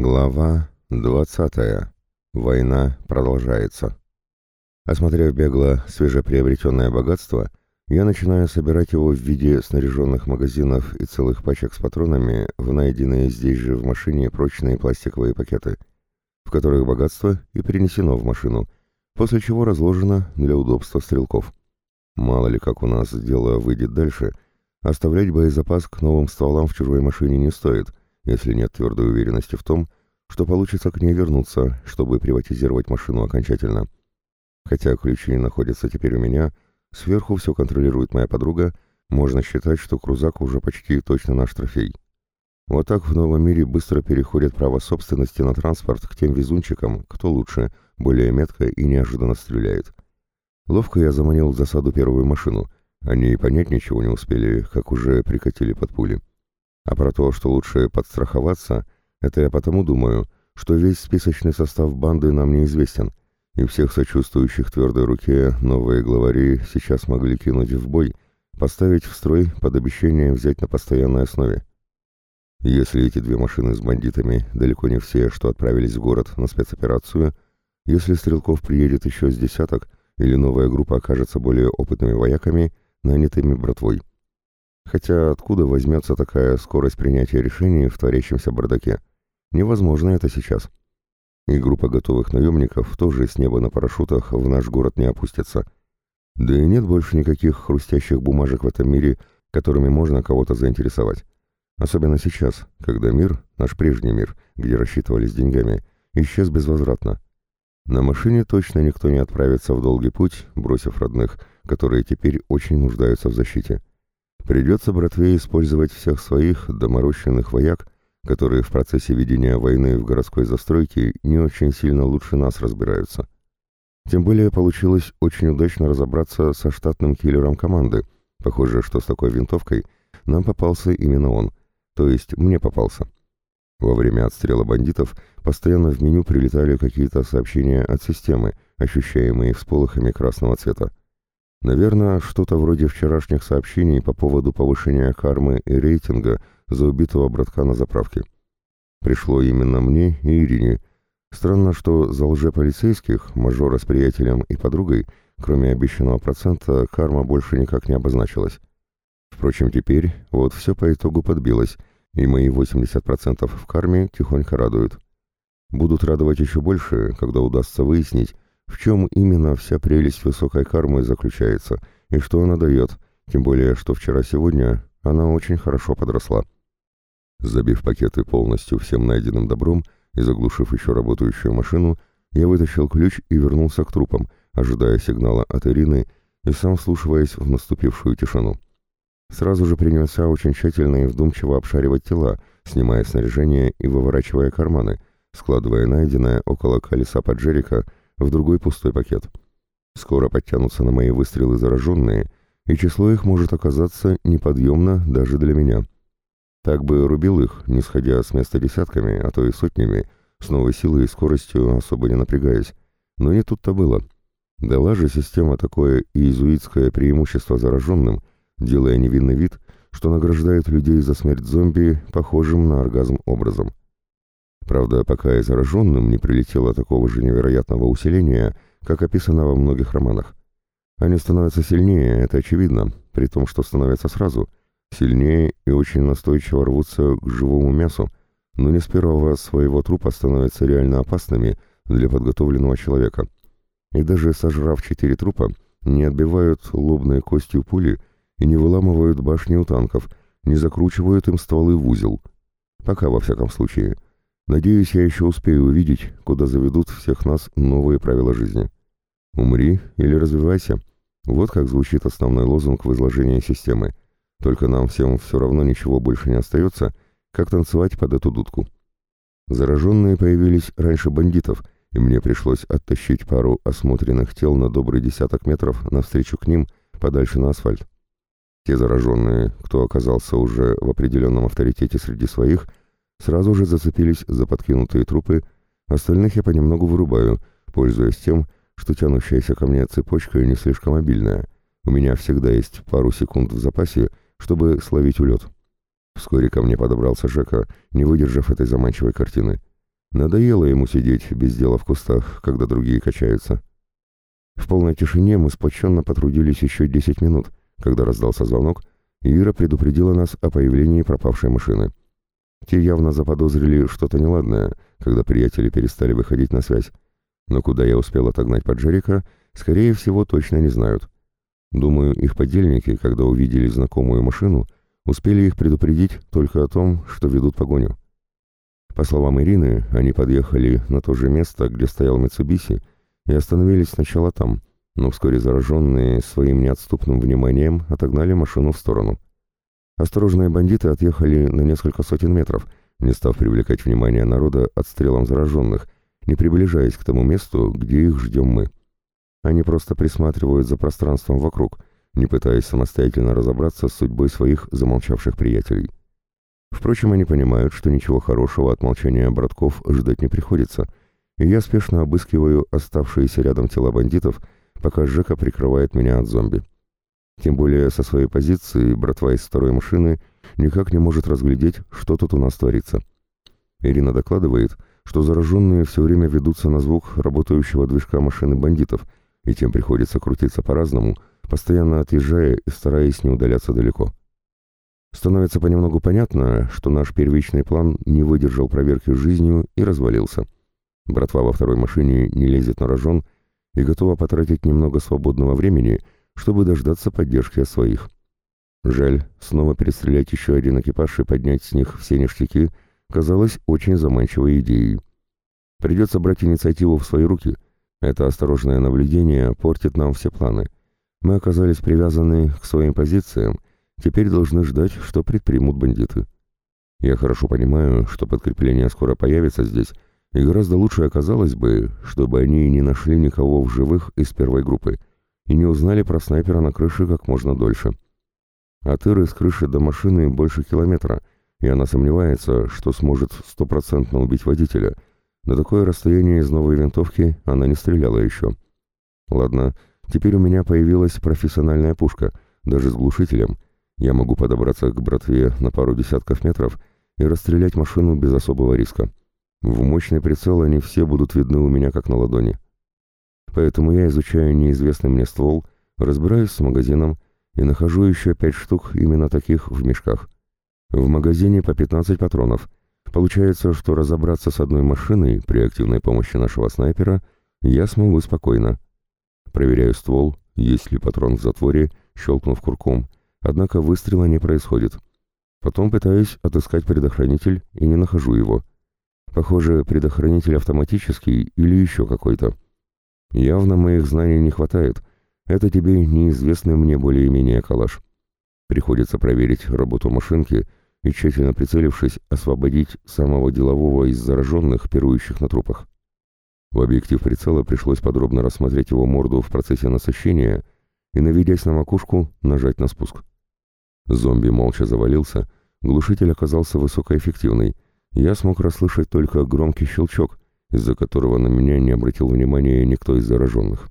Глава 20. Война продолжается. Осмотрев бегло свежеприобретенное богатство, я начинаю собирать его в виде снаряженных магазинов и целых пачек с патронами в найденные здесь же в машине прочные пластиковые пакеты, в которых богатство и принесено в машину, после чего разложено для удобства стрелков. Мало ли как у нас дело выйдет дальше, оставлять боезапас к новым стволам в чужой машине не стоит – если нет твердой уверенности в том, что получится к ней вернуться, чтобы приватизировать машину окончательно. Хотя ключи находятся теперь у меня, сверху все контролирует моя подруга, можно считать, что крузак уже почти точно наш трофей. Вот так в новом мире быстро переходит право собственности на транспорт к тем везунчикам, кто лучше, более метко и неожиданно стреляет. Ловко я заманил в засаду первую машину. Они и понять ничего не успели, как уже прикатили под пули. А про то, что лучше подстраховаться, это я потому думаю, что весь списочный состав банды нам неизвестен, и всех сочувствующих твердой руке новые главари сейчас могли кинуть в бой, поставить в строй под обещание взять на постоянной основе. Если эти две машины с бандитами далеко не все, что отправились в город на спецоперацию, если стрелков приедет еще с десяток, или новая группа окажется более опытными вояками, нанятыми братвой. Хотя откуда возьмется такая скорость принятия решений в творящемся бардаке? Невозможно это сейчас. И группа готовых наемников тоже с неба на парашютах в наш город не опустится. Да и нет больше никаких хрустящих бумажек в этом мире, которыми можно кого-то заинтересовать. Особенно сейчас, когда мир, наш прежний мир, где рассчитывались деньгами, исчез безвозвратно. На машине точно никто не отправится в долгий путь, бросив родных, которые теперь очень нуждаются в защите. Придется братве использовать всех своих доморощенных вояк, которые в процессе ведения войны в городской застройке не очень сильно лучше нас разбираются. Тем более получилось очень удачно разобраться со штатным киллером команды. Похоже, что с такой винтовкой нам попался именно он, то есть мне попался. Во время отстрела бандитов постоянно в меню прилетали какие-то сообщения от системы, ощущаемые всполохами красного цвета. Наверное, что-то вроде вчерашних сообщений по поводу повышения кармы и рейтинга за убитого братка на заправке. Пришло именно мне и Ирине. Странно, что за лжеполицейских, мажора с приятелем и подругой, кроме обещанного процента, карма больше никак не обозначилась. Впрочем, теперь вот все по итогу подбилось, и мои 80% в карме тихонько радуют. Будут радовать еще больше, когда удастся выяснить, в чем именно вся прелесть высокой кармы заключается и что она дает, тем более, что вчера-сегодня она очень хорошо подросла. Забив пакеты полностью всем найденным добром и заглушив еще работающую машину, я вытащил ключ и вернулся к трупам, ожидая сигнала от Ирины и сам вслушиваясь в наступившую тишину. Сразу же принялся очень тщательно и вдумчиво обшаривать тела, снимая снаряжение и выворачивая карманы, складывая найденное около колеса поджерика в другой пустой пакет. Скоро подтянутся на мои выстрелы зараженные, и число их может оказаться неподъемно даже для меня. Так бы рубил их, не сходя с места десятками, а то и сотнями, с новой силой и скоростью особо не напрягаясь. Но не тут-то было. Дала же система такое иезуитское преимущество зараженным, делая невинный вид, что награждает людей за смерть зомби похожим на оргазм образом. Правда, пока и зараженным не прилетело такого же невероятного усиления, как описано во многих романах. Они становятся сильнее, это очевидно, при том, что становятся сразу. Сильнее и очень настойчиво рвутся к живому мясу, но не с первого своего трупа становятся реально опасными для подготовленного человека. И даже сожрав четыре трупа, не отбивают лобной костью пули и не выламывают башни у танков, не закручивают им стволы в узел. Пока, во всяком случае. Надеюсь, я еще успею увидеть, куда заведут всех нас новые правила жизни. «Умри или развивайся» — вот как звучит основной лозунг в изложении системы. Только нам всем все равно ничего больше не остается, как танцевать под эту дудку. Зараженные появились раньше бандитов, и мне пришлось оттащить пару осмотренных тел на добрый десяток метров навстречу к ним, подальше на асфальт. Те зараженные, кто оказался уже в определенном авторитете среди своих — сразу же зацепились за подкинутые трупы, остальных я понемногу вырубаю, пользуясь тем, что тянущаяся ко мне цепочка не слишком мобильная. У меня всегда есть пару секунд в запасе, чтобы словить улет. Вскоре ко мне подобрался Жека, не выдержав этой заманчивой картины. Надоело ему сидеть без дела в кустах, когда другие качаются. В полной тишине мы сплоченно потрудились еще 10 минут, когда раздался звонок, и Ира предупредила нас о появлении пропавшей машины. Те явно заподозрили что-то неладное, когда приятели перестали выходить на связь. Но куда я успел отогнать поджарика, скорее всего, точно не знают. Думаю, их подельники, когда увидели знакомую машину, успели их предупредить только о том, что ведут погоню. По словам Ирины, они подъехали на то же место, где стоял Митсубиси, и остановились сначала там, но вскоре зараженные своим неотступным вниманием отогнали машину в сторону. Осторожные бандиты отъехали на несколько сотен метров, не став привлекать внимание народа отстрелом зараженных, не приближаясь к тому месту, где их ждем мы. Они просто присматривают за пространством вокруг, не пытаясь самостоятельно разобраться с судьбой своих замолчавших приятелей. Впрочем, они понимают, что ничего хорошего от молчания братков ждать не приходится, и я спешно обыскиваю оставшиеся рядом тела бандитов, пока Жека прикрывает меня от зомби. Тем более со своей позиции братва из второй машины никак не может разглядеть, что тут у нас творится. Ирина докладывает, что зараженные все время ведутся на звук работающего движка машины бандитов, и тем приходится крутиться по-разному, постоянно отъезжая и стараясь не удаляться далеко. Становится понемногу понятно, что наш первичный план не выдержал проверки жизнью и развалился. Братва во второй машине не лезет на рожон и готова потратить немного свободного времени, чтобы дождаться поддержки от своих. Жаль, снова перестрелять еще один экипаж и поднять с них все ништяки казалось очень заманчивой идеей. Придется брать инициативу в свои руки. Это осторожное наблюдение портит нам все планы. Мы оказались привязаны к своим позициям, теперь должны ждать, что предпримут бандиты. Я хорошо понимаю, что подкрепление скоро появится здесь, и гораздо лучше оказалось бы, чтобы они не нашли никого в живых из первой группы и не узнали про снайпера на крыше как можно дольше. От Иры с крыши до машины больше километра, и она сомневается, что сможет стопроцентно убить водителя. На такое расстояние из новой винтовки она не стреляла еще. Ладно, теперь у меня появилась профессиональная пушка, даже с глушителем. Я могу подобраться к братве на пару десятков метров и расстрелять машину без особого риска. В мощный прицел они все будут видны у меня как на ладони. Поэтому я изучаю неизвестный мне ствол, разбираюсь с магазином и нахожу еще пять штук именно таких в мешках. В магазине по 15 патронов. Получается, что разобраться с одной машиной при активной помощи нашего снайпера я смогу спокойно. Проверяю ствол, есть ли патрон в затворе, щелкнув курком, однако выстрела не происходит. Потом пытаюсь отыскать предохранитель и не нахожу его. Похоже, предохранитель автоматический или еще какой-то. Явно моих знаний не хватает. Это тебе неизвестный мне более-менее калаш. Приходится проверить работу машинки и, тщательно прицелившись, освободить самого делового из зараженных, пирующих на трупах. В объектив прицела пришлось подробно рассмотреть его морду в процессе насыщения и, наведясь на макушку, нажать на спуск. Зомби молча завалился, глушитель оказался высокоэффективный, я смог расслышать только громкий щелчок, из-за которого на меня не обратил внимания никто из зараженных.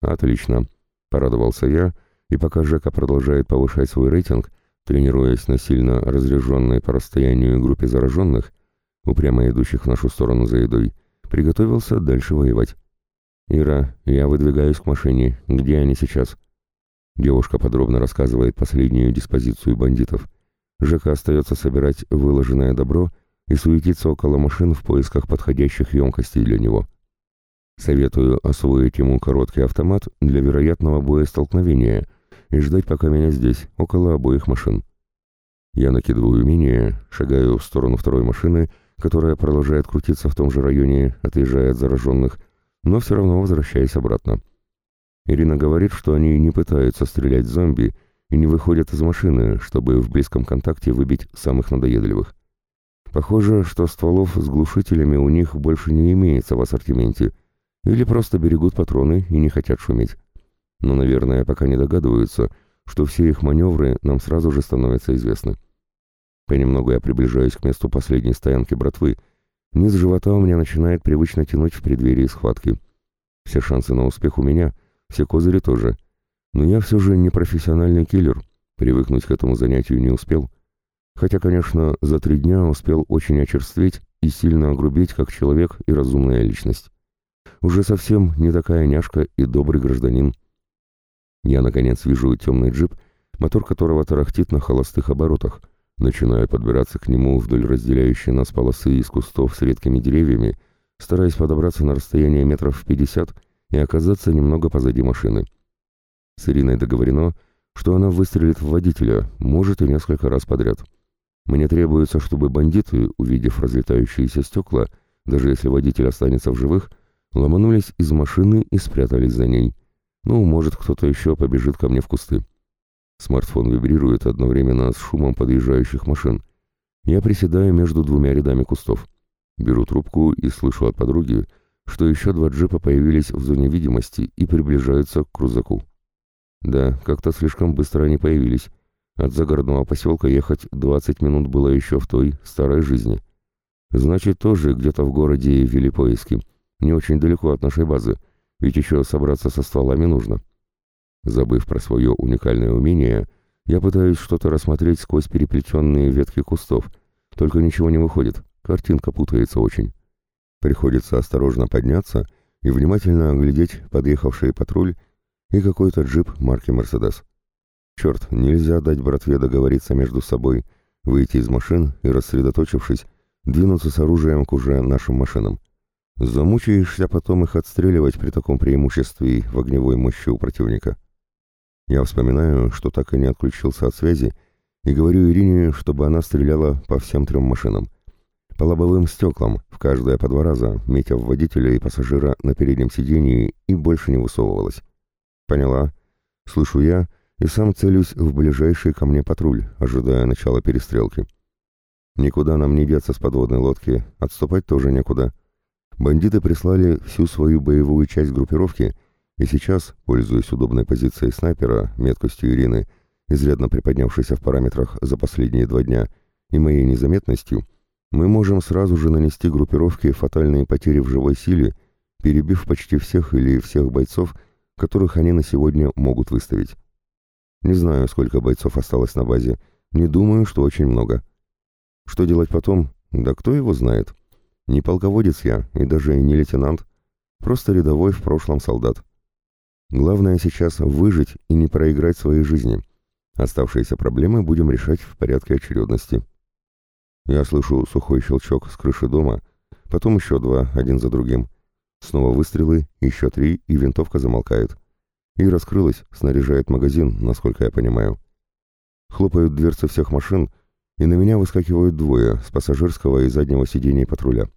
«Отлично», — порадовался я, и пока Жека продолжает повышать свой рейтинг, тренируясь на сильно разряженной по расстоянию группе зараженных, упрямо идущих в нашу сторону за едой, приготовился дальше воевать. «Ира, я выдвигаюсь к машине. Где они сейчас?» Девушка подробно рассказывает последнюю диспозицию бандитов. Жека остается собирать выложенное добро — и суетиться около машин в поисках подходящих емкостей для него. Советую освоить ему короткий автомат для вероятного боестолкновения и ждать, пока меня здесь, около обоих машин. Я накидываю умение, шагаю в сторону второй машины, которая продолжает крутиться в том же районе, отъезжая от зараженных, но все равно возвращаясь обратно. Ирина говорит, что они не пытаются стрелять зомби и не выходят из машины, чтобы в близком контакте выбить самых надоедливых. Похоже, что стволов с глушителями у них больше не имеется в ассортименте, или просто берегут патроны и не хотят шуметь. Но, наверное, пока не догадываются, что все их маневры нам сразу же становятся известны. Понемногу я приближаюсь к месту последней стоянки братвы. Низ живота у меня начинает привычно тянуть в преддверии схватки. Все шансы на успех у меня, все козыри тоже. Но я все же не профессиональный киллер, привыкнуть к этому занятию не успел. Хотя, конечно, за три дня успел очень очерстветь и сильно огрубеть как человек и разумная личность. Уже совсем не такая няшка и добрый гражданин. Я, наконец, вижу темный джип, мотор которого тарахтит на холостых оборотах. Начинаю подбираться к нему вдоль разделяющей нас полосы из кустов с редкими деревьями, стараясь подобраться на расстояние метров в пятьдесят и оказаться немного позади машины. С Ириной договорено, что она выстрелит в водителя, может и несколько раз подряд. Мне требуется, чтобы бандиты, увидев разлетающиеся стекла, даже если водитель останется в живых, ломанулись из машины и спрятались за ней. Ну, может, кто-то еще побежит ко мне в кусты. Смартфон вибрирует одновременно с шумом подъезжающих машин. Я приседаю между двумя рядами кустов. Беру трубку и слышу от подруги, что еще два джипа появились в зоне видимости и приближаются к крузаку. Да, как-то слишком быстро они появились. От загородного поселка ехать 20 минут было еще в той, старой жизни. Значит, тоже где-то в городе вели поиски. Не очень далеко от нашей базы, ведь еще собраться со стволами нужно. Забыв про свое уникальное умение, я пытаюсь что-то рассмотреть сквозь переплетенные ветки кустов, только ничего не выходит, картинка путается очень. Приходится осторожно подняться и внимательно оглядеть подъехавший патруль и какой-то джип марки «Мерседес». Черт, нельзя дать братве договориться между собой, выйти из машин и, рассредоточившись, двинуться с оружием к уже нашим машинам. Замучаешься потом их отстреливать при таком преимуществе в огневой мощи у противника. Я вспоминаю, что так и не отключился от связи, и говорю Ирине, чтобы она стреляла по всем трем машинам. По лобовым стеклам, в каждое по два раза, метя в водителя и пассажира на переднем сидении, и больше не высовывалась. «Поняла. Слышу я, и сам целюсь в ближайший ко мне патруль, ожидая начала перестрелки. Никуда нам не деться с подводной лодки, отступать тоже некуда. Бандиты прислали всю свою боевую часть группировки, и сейчас, пользуясь удобной позицией снайпера, меткостью Ирины, изрядно приподнявшейся в параметрах за последние два дня, и моей незаметностью, мы можем сразу же нанести группировке фатальные потери в живой силе, перебив почти всех или всех бойцов, которых они на сегодня могут выставить. Не знаю, сколько бойцов осталось на базе, не думаю, что очень много. Что делать потом? Да кто его знает. Не полководец я, и даже не лейтенант, просто рядовой в прошлом солдат. Главное сейчас выжить и не проиграть своей жизни. Оставшиеся проблемы будем решать в порядке очередности. Я слышу сухой щелчок с крыши дома, потом еще два, один за другим. Снова выстрелы, еще три, и винтовка замолкает. И раскрылась, снаряжает магазин, насколько я понимаю. Хлопают дверцы всех машин, и на меня выскакивают двое, с пассажирского и заднего сидений патруля.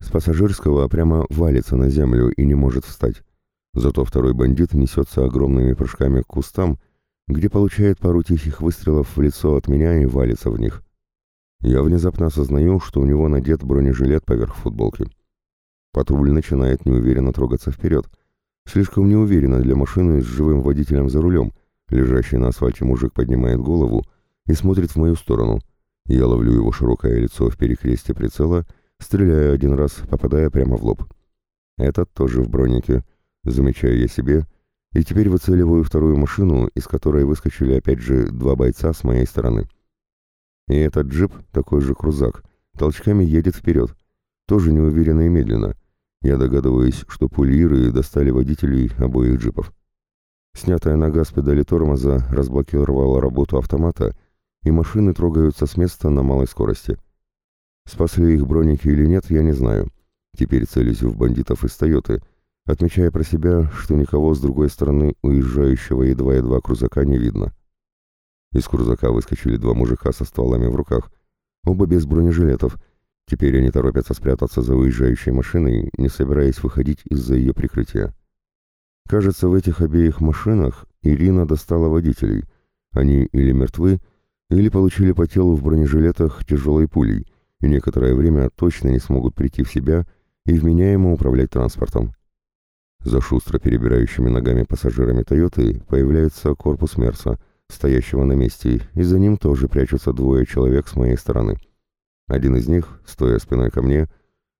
С пассажирского прямо валится на землю и не может встать. Зато второй бандит несется огромными прыжками к кустам, где получает пару тихих выстрелов в лицо от меня и валится в них. Я внезапно осознаю, что у него надет бронежилет поверх футболки. Патруль начинает неуверенно трогаться вперед. Слишком неуверенно для машины с живым водителем за рулем. Лежащий на асфальте мужик поднимает голову и смотрит в мою сторону. Я ловлю его широкое лицо в перекресте прицела, стреляю один раз, попадая прямо в лоб. Этот тоже в бронике. Замечаю я себе, и теперь выцеливаю вторую машину, из которой выскочили опять же два бойца с моей стороны. И этот джип, такой же крузак, толчками едет вперед, тоже неуверенно и медленно, я догадываюсь, что пулиры достали водителей обоих джипов. Снятая нога с педали тормоза разблокировала работу автомата, и машины трогаются с места на малой скорости. Спасли их броники или нет, я не знаю. Теперь целюсь в бандитов из «Тойоты», отмечая про себя, что никого с другой стороны уезжающего едва-едва крузака не видно. Из крузака выскочили два мужика со стволами в руках, оба без бронежилетов, Теперь они торопятся спрятаться за уезжающей машиной, не собираясь выходить из-за ее прикрытия. Кажется, в этих обеих машинах Ирина достала водителей. Они или мертвы, или получили по телу в бронежилетах тяжелой пулей, и некоторое время точно не смогут прийти в себя и вменяемо управлять транспортом. За шустро перебирающими ногами пассажирами «Тойоты» появляется корпус Мерса, стоящего на месте, и за ним тоже прячутся двое человек с моей стороны — один из них, стоя спиной ко мне,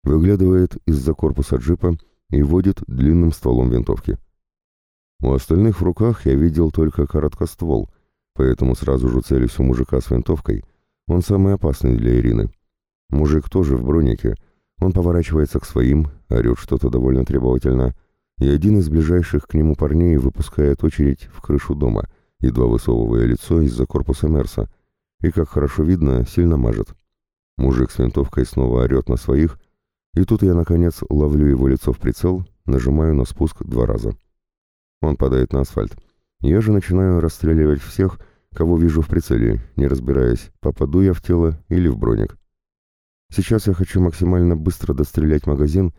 выглядывает из-за корпуса джипа и водит длинным стволом винтовки. У остальных в руках я видел только короткоствол, поэтому сразу же целюсь у мужика с винтовкой. Он самый опасный для Ирины. Мужик тоже в бронике. Он поворачивается к своим, орет что-то довольно требовательно, и один из ближайших к нему парней выпускает очередь в крышу дома, едва высовывая лицо из-за корпуса Мерса, и, как хорошо видно, сильно мажет. Мужик с винтовкой снова орет на своих, и тут я, наконец, ловлю его лицо в прицел, нажимаю на спуск два раза. Он падает на асфальт. Я же начинаю расстреливать всех, кого вижу в прицеле, не разбираясь, попаду я в тело или в броник. Сейчас я хочу максимально быстро дострелять магазин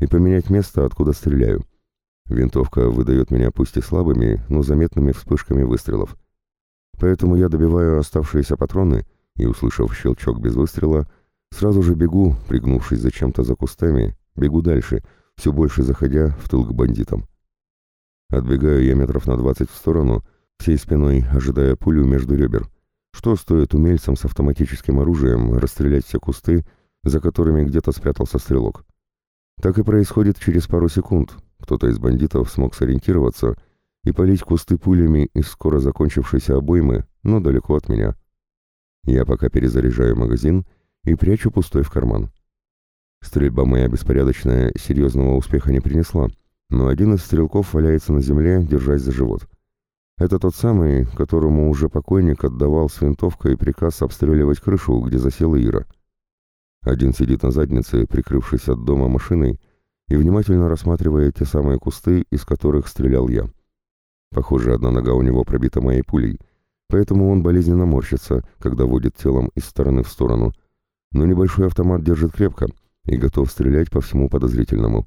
и поменять место, откуда стреляю. Винтовка выдает меня пусть и слабыми, но заметными вспышками выстрелов. Поэтому я добиваю оставшиеся патроны и, услышав щелчок без выстрела, сразу же бегу, пригнувшись зачем-то за кустами, бегу дальше, все больше заходя в тыл к бандитам. Отбегаю я метров на двадцать в сторону, всей спиной ожидая пулю между ребер. Что стоит умельцам с автоматическим оружием расстрелять все кусты, за которыми где-то спрятался стрелок? Так и происходит через пару секунд. Кто-то из бандитов смог сориентироваться и полить кусты пулями из скоро закончившейся обоймы, но далеко от меня. Я пока перезаряжаю магазин и прячу пустой в карман. Стрельба моя беспорядочная серьезного успеха не принесла, но один из стрелков валяется на земле, держась за живот. Это тот самый, которому уже покойник отдавал с винтовкой приказ обстреливать крышу, где засела Ира. Один сидит на заднице, прикрывшись от дома машиной, и внимательно рассматривает те самые кусты, из которых стрелял я. Похоже, одна нога у него пробита моей пулей, поэтому он болезненно морщится, когда водит телом из стороны в сторону, но небольшой автомат держит крепко и готов стрелять по всему подозрительному.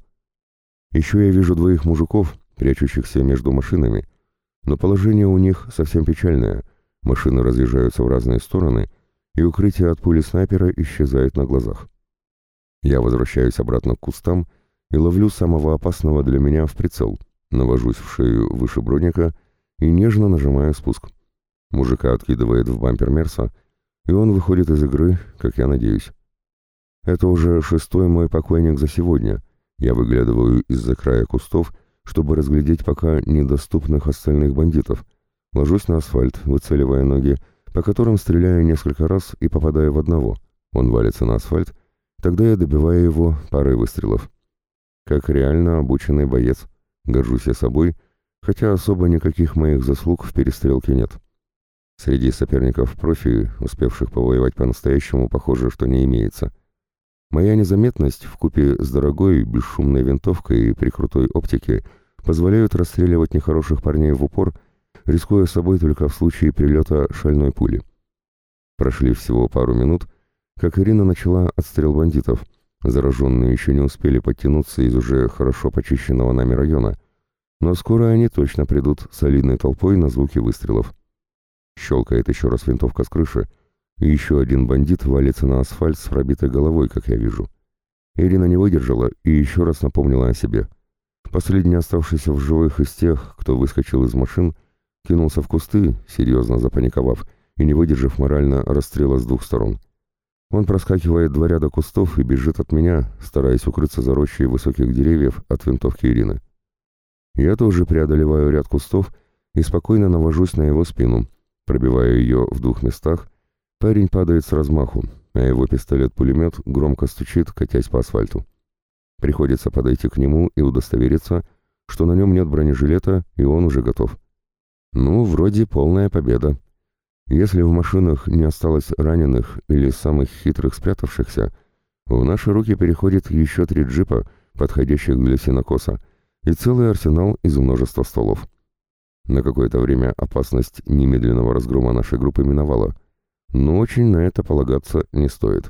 Еще я вижу двоих мужиков, прячущихся между машинами, но положение у них совсем печальное. Машины разъезжаются в разные стороны, и укрытие от пули снайпера исчезает на глазах. Я возвращаюсь обратно к кустам и ловлю самого опасного для меня в прицел, навожусь в шею выше броника и нежно нажимаю спуск. Мужика откидывает в бампер Мерса, и он выходит из игры, как я надеюсь. Это уже шестой мой покойник за сегодня. Я выглядываю из-за края кустов, чтобы разглядеть пока недоступных остальных бандитов. Ложусь на асфальт, выцеливая ноги, по которым стреляю несколько раз и попадаю в одного. Он валится на асфальт, тогда я добиваю его парой выстрелов. Как реально обученный боец. Горжусь я собой, хотя особо никаких моих заслуг в перестрелке нет. Среди соперников профи, успевших повоевать по-настоящему, похоже, что не имеется. Моя незаметность в купе с дорогой бесшумной винтовкой при крутой оптике позволяют расстреливать нехороших парней в упор, рискуя собой только в случае прилета шальной пули. Прошли всего пару минут, как Ирина начала отстрел бандитов — Зараженные еще не успели подтянуться из уже хорошо почищенного нами района, но скоро они точно придут солидной толпой на звуки выстрелов. Щелкает еще раз винтовка с крыши, и еще один бандит валится на асфальт с пробитой головой, как я вижу. Ирина не выдержала и еще раз напомнила о себе. Последний оставшийся в живых из тех, кто выскочил из машин, кинулся в кусты, серьезно запаниковав, и не выдержав морально расстрела с двух сторон. Он проскакивает два ряда кустов и бежит от меня, стараясь укрыться за рощей высоких деревьев от винтовки Ирины. Я тоже преодолеваю ряд кустов и спокойно навожусь на его спину, пробивая ее в двух местах. Парень падает с размаху, а его пистолет-пулемет громко стучит, катясь по асфальту. Приходится подойти к нему и удостовериться, что на нем нет бронежилета, и он уже готов. Ну, вроде полная победа. Если в машинах не осталось раненых или самых хитрых спрятавшихся, в наши руки переходит еще три джипа, подходящих для синокоса, и целый арсенал из множества столов. На какое-то время опасность немедленного разгрома нашей группы миновала, но очень на это полагаться не стоит.